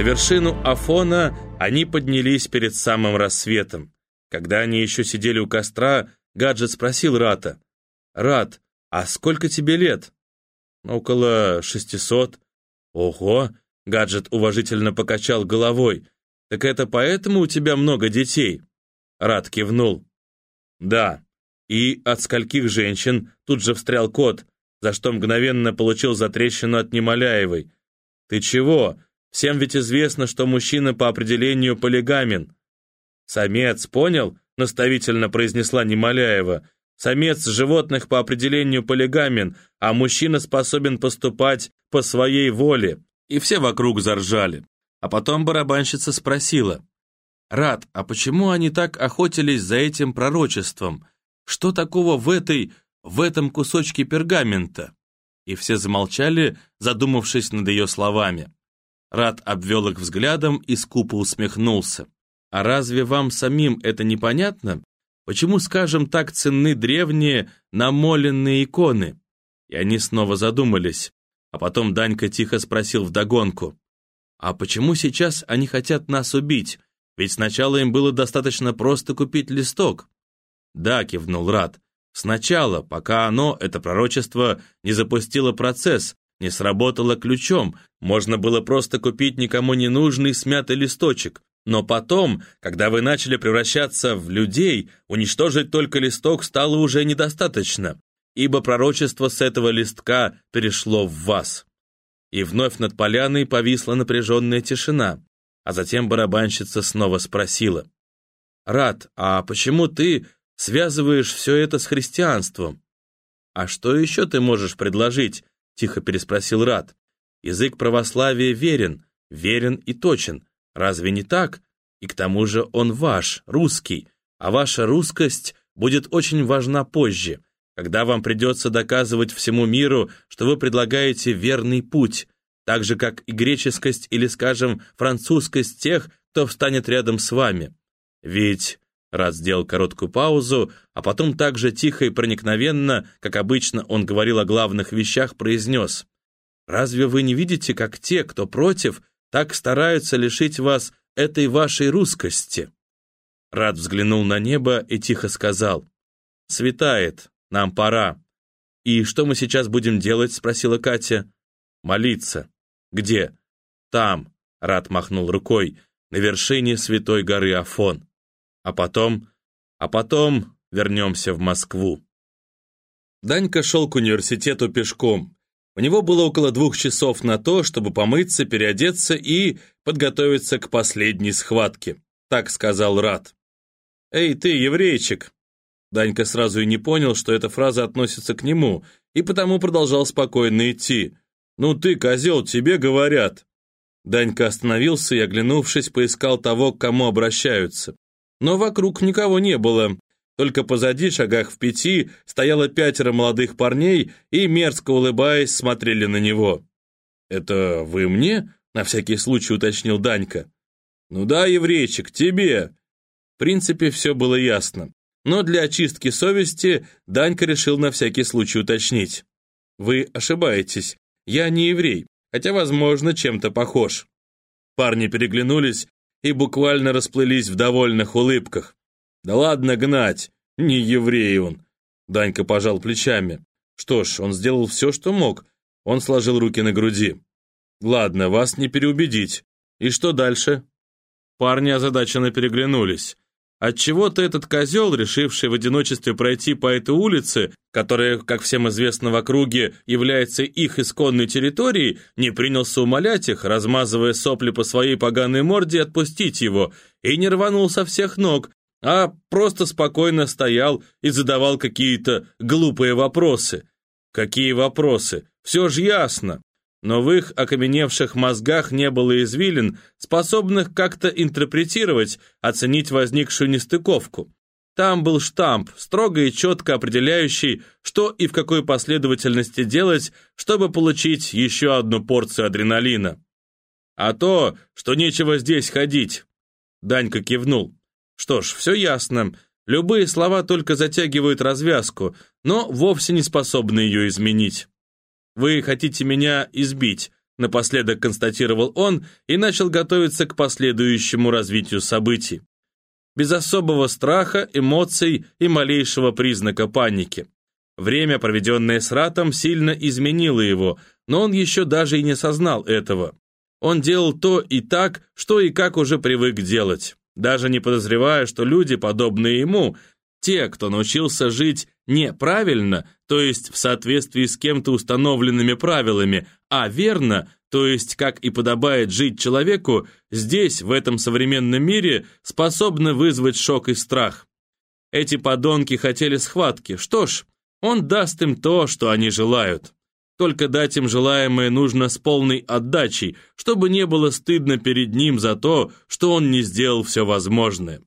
На вершину Афона они поднялись перед самым рассветом. Когда они еще сидели у костра, Гаджет спросил Рата. «Рат, а сколько тебе лет?» «Около шестисот». «Ого!» — Гаджет уважительно покачал головой. «Так это поэтому у тебя много детей?» Рат кивнул. «Да. И от скольких женщин?» Тут же встрял кот, за что мгновенно получил затрещину от Немоляевой. «Ты чего? Всем ведь известно, что мужчина по определению полигамен». «Самец, понял?» — наставительно произнесла Немоляева. «Самец животных по определению полигамен, а мужчина способен поступать по своей воле». И все вокруг заржали. А потом барабанщица спросила. «Рад, а почему они так охотились за этим пророчеством? Что такого в этой, в этом кусочке пергамента?» И все замолчали, задумавшись над ее словами. Рад обвел их взглядом и скупо усмехнулся. «А разве вам самим это непонятно? Почему, скажем так, ценны древние намоленные иконы?» И они снова задумались. А потом Данька тихо спросил вдогонку. «А почему сейчас они хотят нас убить? Ведь сначала им было достаточно просто купить листок». «Да», — кивнул Рад. «Сначала, пока оно, это пророчество, не запустило процесс, не сработало ключом, можно было просто купить никому не нужный смятый листочек. Но потом, когда вы начали превращаться в людей, уничтожить только листок стало уже недостаточно, ибо пророчество с этого листка перешло в вас. И вновь над поляной повисла напряженная тишина, а затем барабанщица снова спросила. «Рад, а почему ты связываешь все это с христианством?» «А что еще ты можешь предложить?» Тихо переспросил Рад. Язык православия верен, верен и точен. Разве не так? И к тому же он ваш, русский, а ваша русскость будет очень важна позже, когда вам придется доказывать всему миру, что вы предлагаете верный путь, так же, как и греческость или, скажем, французскость тех, кто встанет рядом с вами. Ведь Рад сделал короткую паузу, а потом так же тихо и проникновенно, как обычно он говорил о главных вещах, произнес. «Разве вы не видите, как те, кто против, так стараются лишить вас этой вашей русскости?» Рад взглянул на небо и тихо сказал. «Светает, нам пора». «И что мы сейчас будем делать?» — спросила Катя. «Молиться». «Где?» «Там», — Рад махнул рукой, — «на вершине святой горы Афон». А потом... А потом вернемся в Москву. Данька шел к университету пешком. У него было около двух часов на то, чтобы помыться, переодеться и подготовиться к последней схватке. Так сказал Рад. «Эй, ты, еврейчик!» Данька сразу и не понял, что эта фраза относится к нему, и потому продолжал спокойно идти. «Ну ты, козел, тебе говорят!» Данька остановился и, оглянувшись, поискал того, к кому обращаются но вокруг никого не было. Только позади, шагах в пяти, стояло пятеро молодых парней и, мерзко улыбаясь, смотрели на него. «Это вы мне?» — на всякий случай уточнил Данька. «Ну да, еврейчик, тебе!» В принципе, все было ясно. Но для очистки совести Данька решил на всякий случай уточнить. «Вы ошибаетесь. Я не еврей, хотя, возможно, чем-то похож». Парни переглянулись и буквально расплылись в довольных улыбках. «Да ладно гнать, не еврей он!» Данька пожал плечами. Что ж, он сделал все, что мог. Он сложил руки на груди. «Ладно, вас не переубедить. И что дальше?» Парни озадаченно переглянулись. Отчего-то этот козел, решивший в одиночестве пройти по этой улице, которая, как всем известно в округе, является их исконной территорией, не принялся умолять их, размазывая сопли по своей поганой морде, отпустить его, и не рванул со всех ног, а просто спокойно стоял и задавал какие-то глупые вопросы. Какие вопросы? Все же ясно но в их окаменевших мозгах не было извилин, способных как-то интерпретировать, оценить возникшую нестыковку. Там был штамп, строго и четко определяющий, что и в какой последовательности делать, чтобы получить еще одну порцию адреналина. А то, что нечего здесь ходить. Данька кивнул. Что ж, все ясно. Любые слова только затягивают развязку, но вовсе не способны ее изменить. «Вы хотите меня избить», — напоследок констатировал он и начал готовиться к последующему развитию событий. Без особого страха, эмоций и малейшего признака паники. Время, проведенное с Ратом, сильно изменило его, но он еще даже и не сознал этого. Он делал то и так, что и как уже привык делать, даже не подозревая, что люди, подобные ему, те, кто научился жить неправильно, то есть в соответствии с кем-то установленными правилами, а верно, то есть, как и подобает жить человеку, здесь, в этом современном мире, способны вызвать шок и страх. Эти подонки хотели схватки, что ж, он даст им то, что они желают. Только дать им желаемое нужно с полной отдачей, чтобы не было стыдно перед ним за то, что он не сделал все возможное.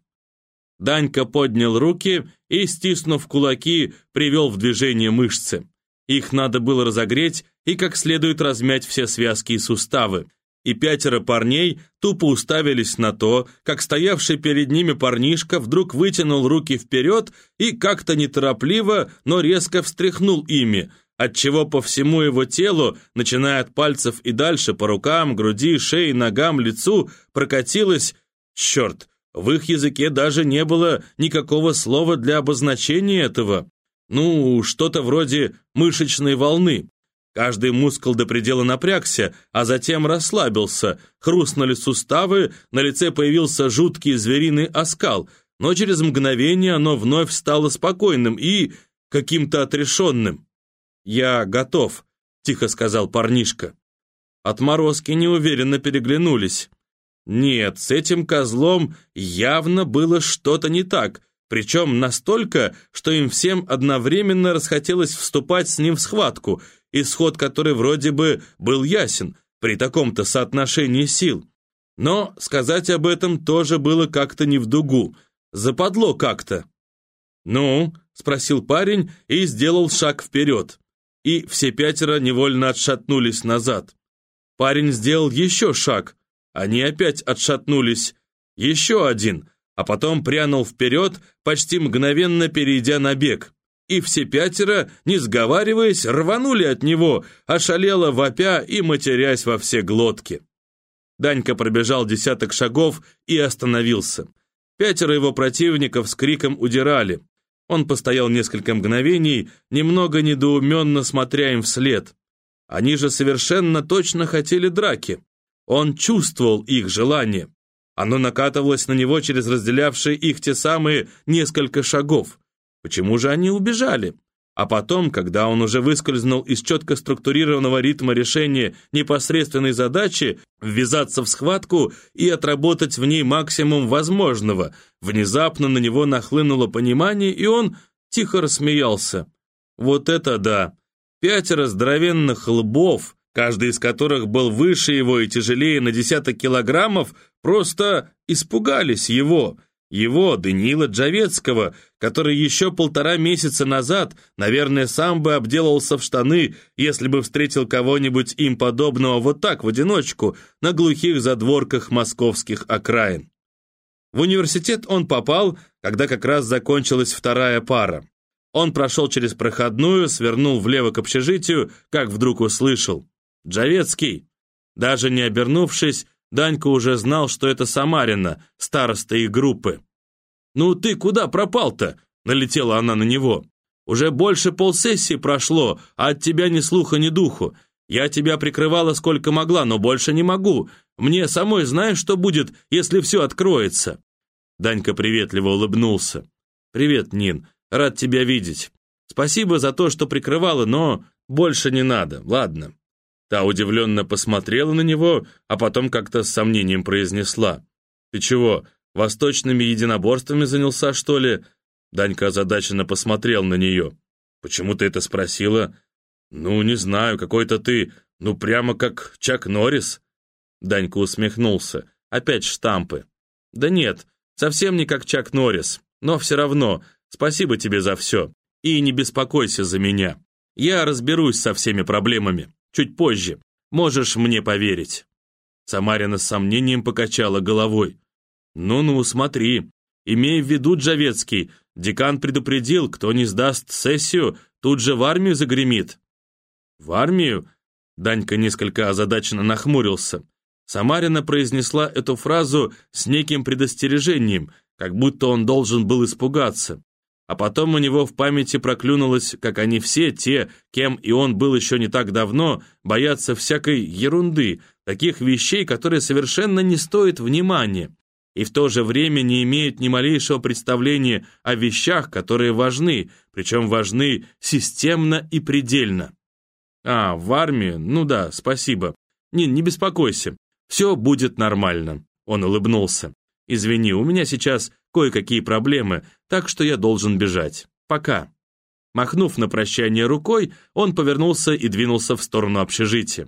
Данька поднял руки и, стиснув кулаки, привел в движение мышцы. Их надо было разогреть и как следует размять все связки и суставы. И пятеро парней тупо уставились на то, как стоявший перед ними парнишка вдруг вытянул руки вперед и как-то неторопливо, но резко встряхнул ими, отчего по всему его телу, начиная от пальцев и дальше по рукам, груди, шее, ногам, лицу, прокатилось... Черт, в их языке даже не было никакого слова для обозначения этого. Ну, что-то вроде мышечной волны. Каждый мускул до предела напрягся, а затем расслабился, хрустнули суставы, на лице появился жуткий звериный оскал, но через мгновение оно вновь стало спокойным и каким-то отрешенным. «Я готов», — тихо сказал парнишка. Отморозки неуверенно переглянулись. Нет, с этим козлом явно было что-то не так, причем настолько, что им всем одновременно расхотелось вступать с ним в схватку, исход которой вроде бы был ясен при таком-то соотношении сил. Но сказать об этом тоже было как-то не в дугу, западло как-то. «Ну?» — спросил парень и сделал шаг вперед. И все пятеро невольно отшатнулись назад. Парень сделал еще шаг — они опять отшатнулись. Еще один, а потом прянул вперед, почти мгновенно перейдя на бег. И все пятеро, не сговариваясь, рванули от него, ошалело вопя и матерясь во все глотки. Данька пробежал десяток шагов и остановился. Пятеро его противников с криком удирали. Он постоял несколько мгновений, немного недоуменно смотря им вслед. Они же совершенно точно хотели драки. Он чувствовал их желание. Оно накатывалось на него через разделявшие их те самые несколько шагов. Почему же они убежали? А потом, когда он уже выскользнул из четко структурированного ритма решения непосредственной задачи, ввязаться в схватку и отработать в ней максимум возможного, внезапно на него нахлынуло понимание, и он тихо рассмеялся. Вот это да! Пятеро здоровенных лбов, каждый из которых был выше его и тяжелее на десяток килограммов, просто испугались его, его, Даниила Джавецкого, который еще полтора месяца назад, наверное, сам бы обделался в штаны, если бы встретил кого-нибудь им подобного вот так, в одиночку, на глухих задворках московских окраин. В университет он попал, когда как раз закончилась вторая пара. Он прошел через проходную, свернул влево к общежитию, как вдруг услышал. «Джавецкий!» Даже не обернувшись, Данька уже знал, что это Самарина, староста их группы. «Ну ты куда пропал-то?» — налетела она на него. «Уже больше полсессии прошло, а от тебя ни слуха, ни духу. Я тебя прикрывала сколько могла, но больше не могу. Мне самой знаешь, что будет, если все откроется?» Данька приветливо улыбнулся. «Привет, Нин, рад тебя видеть. Спасибо за то, что прикрывала, но больше не надо, ладно?» Та удивленно посмотрела на него, а потом как-то с сомнением произнесла. «Ты чего, восточными единоборствами занялся, что ли?» Данька озадаченно посмотрел на нее. «Почему ты это спросила?» «Ну, не знаю, какой-то ты, ну, прямо как Чак Норрис». Данька усмехнулся. «Опять штампы». «Да нет, совсем не как Чак Норрис, но все равно, спасибо тебе за все. И не беспокойся за меня. Я разберусь со всеми проблемами». Чуть позже. Можешь мне поверить». Самарина с сомнением покачала головой. «Ну-ну, смотри. Имей в виду, Джавецкий, декан предупредил, кто не сдаст сессию, тут же в армию загремит». «В армию? Данька несколько озадаченно нахмурился. Самарина произнесла эту фразу с неким предостережением, как будто он должен был испугаться. А потом у него в памяти проклюнулось, как они все, те, кем и он был еще не так давно, боятся всякой ерунды, таких вещей, которые совершенно не стоят внимания, и в то же время не имеют ни малейшего представления о вещах, которые важны, причем важны системно и предельно. А, в армию? Ну да, спасибо. Не, не беспокойся, все будет нормально. Он улыбнулся. Извини, у меня сейчас кое-какие проблемы, так что я должен бежать. Пока». Махнув на прощание рукой, он повернулся и двинулся в сторону общежития,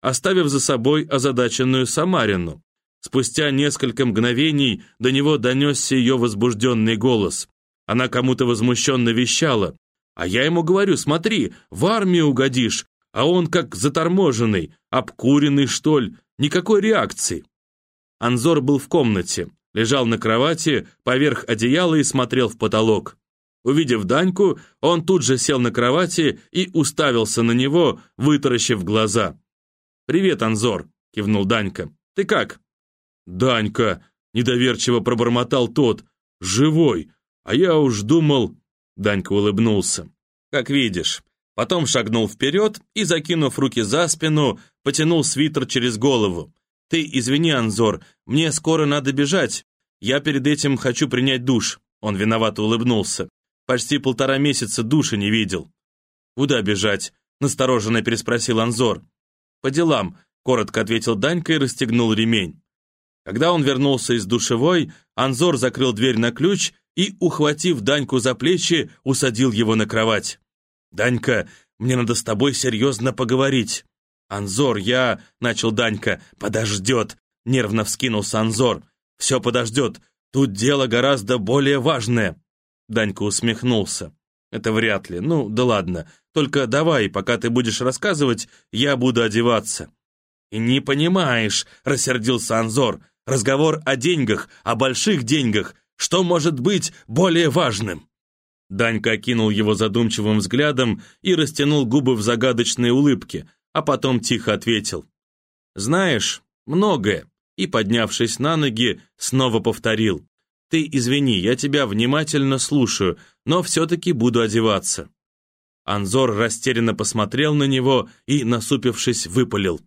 оставив за собой озадаченную Самарину. Спустя несколько мгновений до него донесся ее возбужденный голос. Она кому-то возмущенно вещала. «А я ему говорю, смотри, в армию угодишь, а он как заторможенный, обкуренный, что ли, никакой реакции». Анзор был в комнате лежал на кровати поверх одеяла и смотрел в потолок. Увидев Даньку, он тут же сел на кровати и уставился на него, вытаращив глаза. «Привет, Анзор», — кивнул Данька. «Ты как?» «Данька», — недоверчиво пробормотал тот, — «живой, а я уж думал...» Данька улыбнулся. «Как видишь». Потом шагнул вперед и, закинув руки за спину, потянул свитер через голову. «Ты извини, Анзор, мне скоро надо бежать. Я перед этим хочу принять душ». Он виновато улыбнулся. «Почти полтора месяца души не видел». «Куда бежать?» — настороженно переспросил Анзор. «По делам», — коротко ответил Данька и расстегнул ремень. Когда он вернулся из душевой, Анзор закрыл дверь на ключ и, ухватив Даньку за плечи, усадил его на кровать. «Данька, мне надо с тобой серьезно поговорить». «Анзор, я...» — начал Данька. «Подождет!» — нервно вскинулся Анзор. «Все подождет. Тут дело гораздо более важное». Данька усмехнулся. «Это вряд ли. Ну, да ладно. Только давай, пока ты будешь рассказывать, я буду одеваться». «И не понимаешь», — рассердился Анзор. «Разговор о деньгах, о больших деньгах. Что может быть более важным?» Данька окинул его задумчивым взглядом и растянул губы в загадочной улыбке, а потом тихо ответил. «Знаешь, многое», и, поднявшись на ноги, снова повторил. «Ты извини, я тебя внимательно слушаю, но все-таки буду одеваться». Анзор растерянно посмотрел на него и, насупившись, выпалил.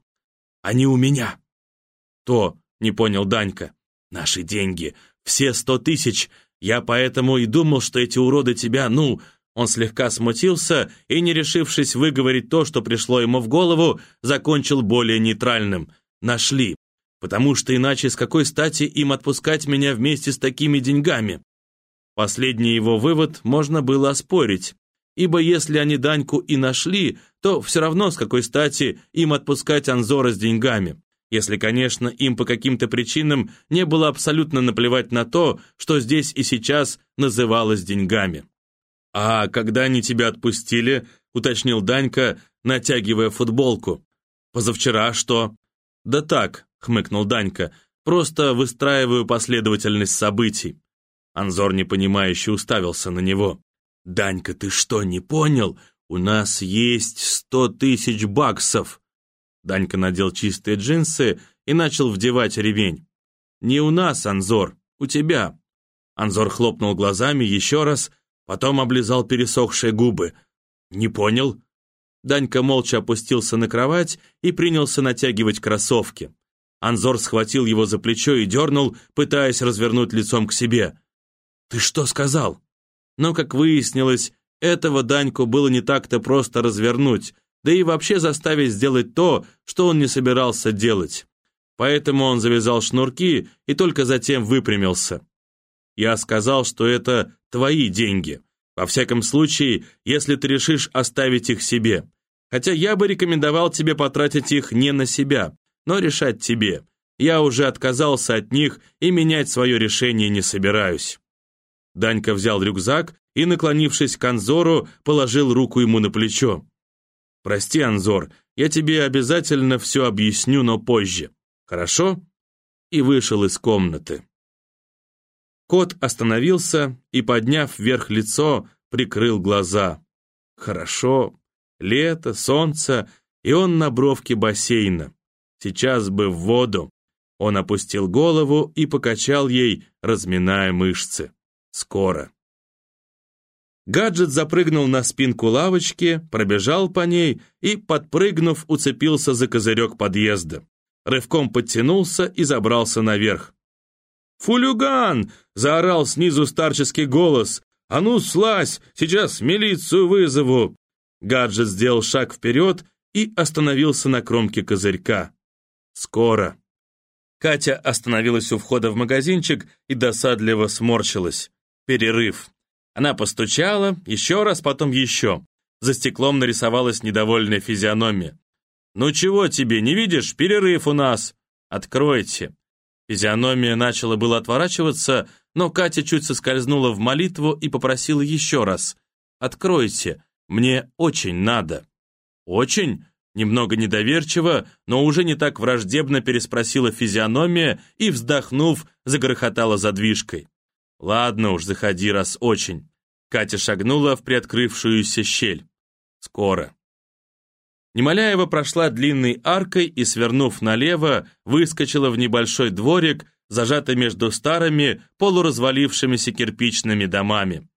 «Они у меня». «То», — не понял Данька, — «наши деньги, все сто тысяч. Я поэтому и думал, что эти уроды тебя, ну, он слегка смутился и, не решившись выговорить то, что пришло ему в голову, закончил более нейтральным. «Нашли. Потому что иначе с какой стати им отпускать меня вместе с такими деньгами?» Последний его вывод можно было оспорить, ибо если они Даньку и нашли, то все равно с какой стати им отпускать Анзора с деньгами. Если, конечно, им по каким-то причинам не было абсолютно наплевать на то, что здесь и сейчас называлось деньгами. «А когда они тебя отпустили?» — уточнил Данька, натягивая футболку. «Позавчера что?» «Да так», — хмыкнул Данька, «просто выстраиваю последовательность событий». Анзор непонимающе уставился на него. «Данька, ты что, не понял? У нас есть сто тысяч баксов!» Данька надел чистые джинсы и начал вдевать ремень. «Не у нас, Анзор, у тебя!» Анзор хлопнул глазами еще раз, Потом облизал пересохшие губы. «Не понял?» Данька молча опустился на кровать и принялся натягивать кроссовки. Анзор схватил его за плечо и дернул, пытаясь развернуть лицом к себе. «Ты что сказал?» Но, как выяснилось, этого Даньку было не так-то просто развернуть, да и вообще заставить сделать то, что он не собирался делать. Поэтому он завязал шнурки и только затем выпрямился. Я сказал, что это твои деньги. Во всяком случае, если ты решишь оставить их себе. Хотя я бы рекомендовал тебе потратить их не на себя, но решать тебе. Я уже отказался от них и менять свое решение не собираюсь». Данька взял рюкзак и, наклонившись к Анзору, положил руку ему на плечо. «Прости, Анзор, я тебе обязательно все объясню, но позже. Хорошо?» И вышел из комнаты. Кот остановился и, подняв вверх лицо, прикрыл глаза. Хорошо, лето, солнце и он на бровке бассейна. Сейчас бы в воду. Он опустил голову и покачал ей, разминая мышцы. Скоро. Гаджет запрыгнул на спинку лавочки, пробежал по ней и, подпрыгнув, уцепился за козырек подъезда. Рывком подтянулся и забрался наверх. «Фулюган!» — заорал снизу старческий голос. «А ну, слазь! Сейчас милицию вызову!» Гаджет сделал шаг вперед и остановился на кромке козырька. «Скоро!» Катя остановилась у входа в магазинчик и досадливо сморщилась. Перерыв. Она постучала, еще раз, потом еще. За стеклом нарисовалась недовольная физиономия. «Ну чего тебе, не видишь? Перерыв у нас!» «Откройте!» Физиономия начала было отворачиваться, но Катя чуть соскользнула в молитву и попросила еще раз. «Откройте, мне очень надо». «Очень?» Немного недоверчиво, но уже не так враждебно переспросила физиономия и, вздохнув, загрохотала задвижкой. «Ладно уж, заходи, раз очень». Катя шагнула в приоткрывшуюся щель. «Скоро». Немоляева прошла длинной аркой и, свернув налево, выскочила в небольшой дворик, зажатый между старыми, полуразвалившимися кирпичными домами.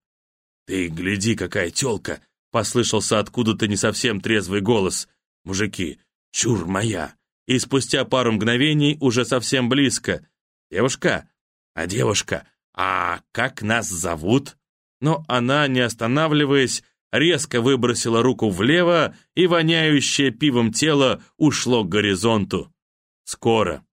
«Ты гляди, какая тёлка!» — послышался откуда-то не совсем трезвый голос — Мужики, чур моя. И спустя пару мгновений уже совсем близко. Девушка? А девушка? А как нас зовут? Но она, не останавливаясь, резко выбросила руку влево, и воняющее пивом тело ушло к горизонту. Скоро.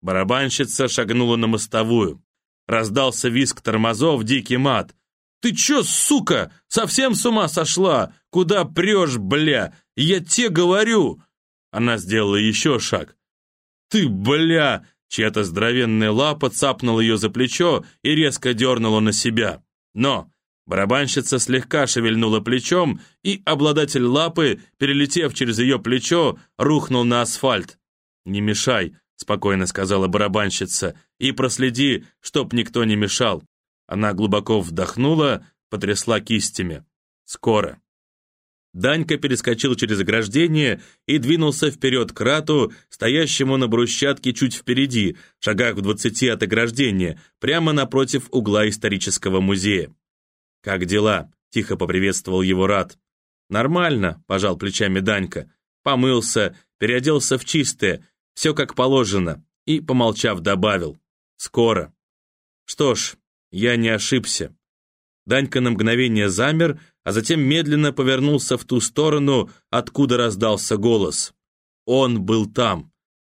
Барабанщица шагнула на мостовую. Раздался визг тормозов, дикий мат. «Ты чё, сука, совсем с ума сошла? Куда прешь, бля? Я те говорю!» Она сделала еще шаг. «Ты, бля!» Чья-то здоровенная лапа цапнула ее за плечо и резко дернула на себя. Но барабанщица слегка шевельнула плечом, и обладатель лапы, перелетев через ее плечо, рухнул на асфальт. «Не мешай», — спокойно сказала барабанщица, «и проследи, чтоб никто не мешал. Она глубоко вдохнула, потрясла кистями. «Скоро». Данька перескочил через ограждение и двинулся вперед к рату, стоящему на брусчатке чуть впереди, шагах в двадцати от ограждения, прямо напротив угла исторического музея. «Как дела?» — тихо поприветствовал его рат. «Нормально», — пожал плечами Данька. Помылся, переоделся в чистое, все как положено, и, помолчав, добавил. «Скоро». «Что ж, я не ошибся. Данька на мгновение замер, а затем медленно повернулся в ту сторону, откуда раздался голос. Он был там.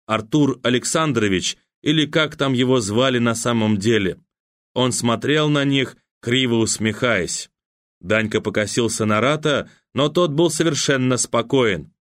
Артур Александрович, или как там его звали на самом деле. Он смотрел на них, криво усмехаясь. Данька покосился на Рата, но тот был совершенно спокоен.